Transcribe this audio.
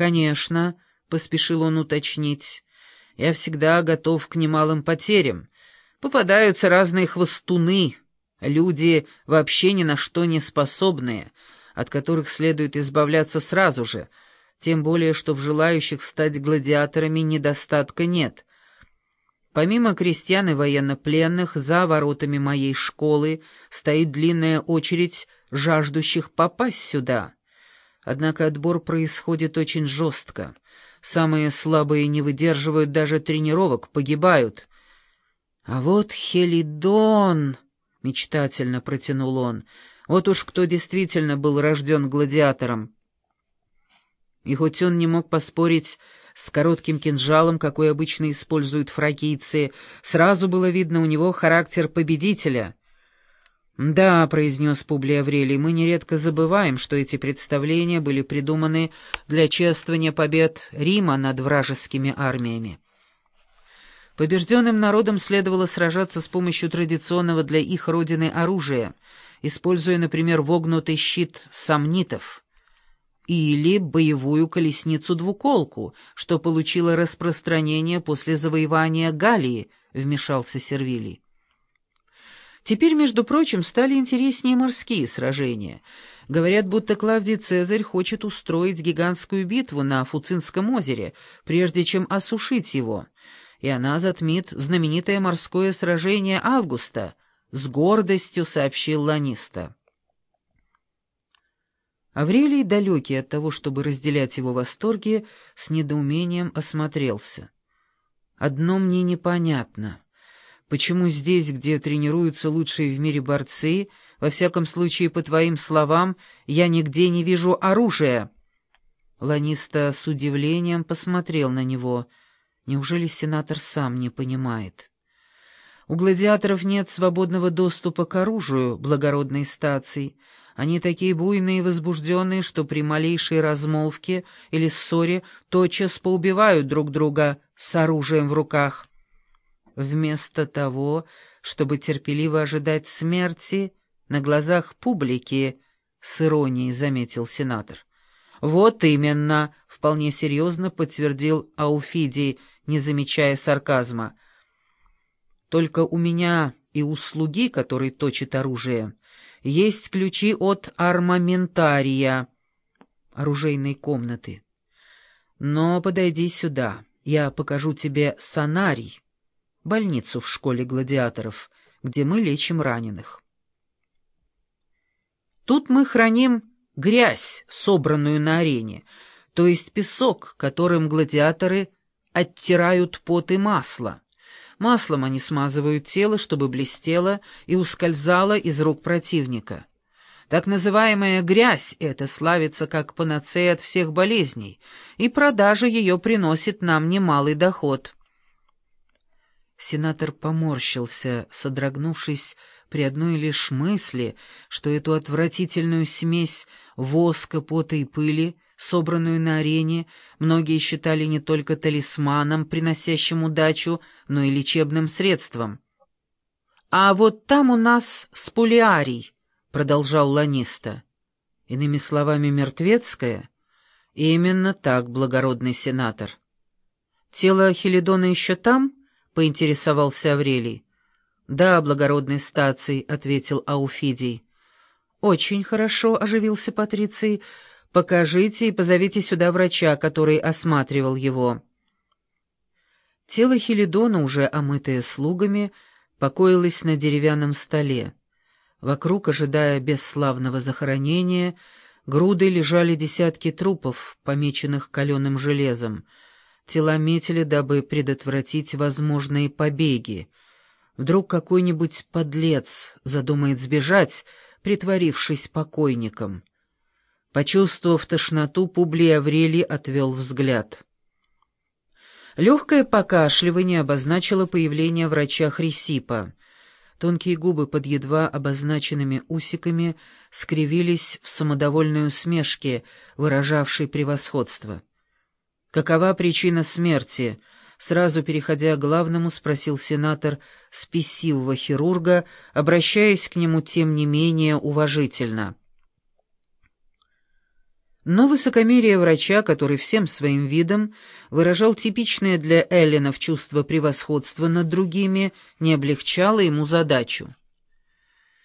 «Конечно», — поспешил он уточнить, — «я всегда готов к немалым потерям. Попадаются разные хвостуны, люди вообще ни на что не способные, от которых следует избавляться сразу же, тем более что в желающих стать гладиаторами недостатка нет». Помимо крестьян и военнопленных, за воротами моей школы стоит длинная очередь жаждущих попасть сюда. Однако отбор происходит очень жестко. Самые слабые не выдерживают даже тренировок, погибают. А вот Хелидон, — мечтательно протянул он, — вот уж кто действительно был рожден гладиатором. И хоть он не мог поспорить с коротким кинжалом, какой обычно используют фракийцы, сразу было видно у него характер победителя — «Да», — произнес Публий Аврелий, — «мы нередко забываем, что эти представления были придуманы для чествования побед Рима над вражескими армиями». Побежденным народам следовало сражаться с помощью традиционного для их родины оружия, используя, например, вогнутый щит сомнитов или боевую колесницу-двуколку, что получило распространение после завоевания Галлии, вмешался Сервилий. Теперь, между прочим, стали интереснее морские сражения. Говорят, будто Клавдий Цезарь хочет устроить гигантскую битву на Фуцинском озере, прежде чем осушить его. И она затмит знаменитое морское сражение Августа, с гордостью сообщил Ланиста. Аврелий, далекий от того, чтобы разделять его восторги, с недоумением осмотрелся. «Одно мне непонятно». Почему здесь, где тренируются лучшие в мире борцы, во всяком случае, по твоим словам, я нигде не вижу оружия?» Ланиста с удивлением посмотрел на него. Неужели сенатор сам не понимает? У гладиаторов нет свободного доступа к оружию благородной стации. Они такие буйные и возбужденные, что при малейшей размолвке или ссоре тотчас поубивают друг друга с оружием в руках. Вместо того, чтобы терпеливо ожидать смерти на глазах публики, с иронией заметил сенатор. «Вот именно», — вполне серьезно подтвердил Ауфидий, не замечая сарказма. «Только у меня и у слуги, который точит оружие, есть ключи от армаментария, оружейной комнаты. Но подойди сюда, я покажу тебе сонарий» больницу в школе гладиаторов, где мы лечим раненых. Тут мы храним грязь, собранную на арене, то есть песок, которым гладиаторы оттирают пот и масло. Маслом они смазывают тело, чтобы блестело и ускользало из рук противника. Так называемая грязь эта славится как панацея от всех болезней, и продажа ее приносит нам немалый доход. Сенатор поморщился, содрогнувшись при одной лишь мысли, что эту отвратительную смесь воска, пота и пыли, собранную на арене, многие считали не только талисманом, приносящим удачу, но и лечебным средством. «А вот там у нас спулиарий», — продолжал Ланиста. Иными словами, мертвецкая? Именно так, благородный сенатор. «Тело Хелидона еще там?» — поинтересовался Аврелий. «Да, благородной стации», — ответил Ауфидий. «Очень хорошо», — оживился Патриций. «Покажите и позовите сюда врача, который осматривал его». Тело Хелидона, уже омытое слугами, покоилось на деревянном столе. Вокруг, ожидая бесславного захоронения, грудой лежали десятки трупов, помеченных каленым железом — Тела метили, дабы предотвратить возможные побеги. Вдруг какой-нибудь подлец задумает сбежать, притворившись покойником. Почувствовав тошноту, Публий Аврелий отвел взгляд. Легкое покашливание обозначило появление врача Хрисипа. Тонкие губы под едва обозначенными усиками скривились в самодовольной усмешке, выражавшей превосходство. «Какова причина смерти?» Сразу переходя к главному, спросил сенатор спесивого хирурга, обращаясь к нему тем не менее уважительно. Но высокомерие врача, который всем своим видом выражал типичное для Эллинов чувство превосходства над другими, не облегчало ему задачу.